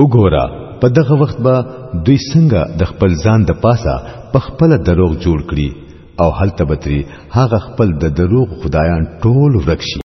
وګوره په دغه وخت به دوی څنګه د خپل ځان د پاسه په خپل دروغ جوړ کړي او هلته بتري هغه خپل د دروغ خدایان ټول ورکشي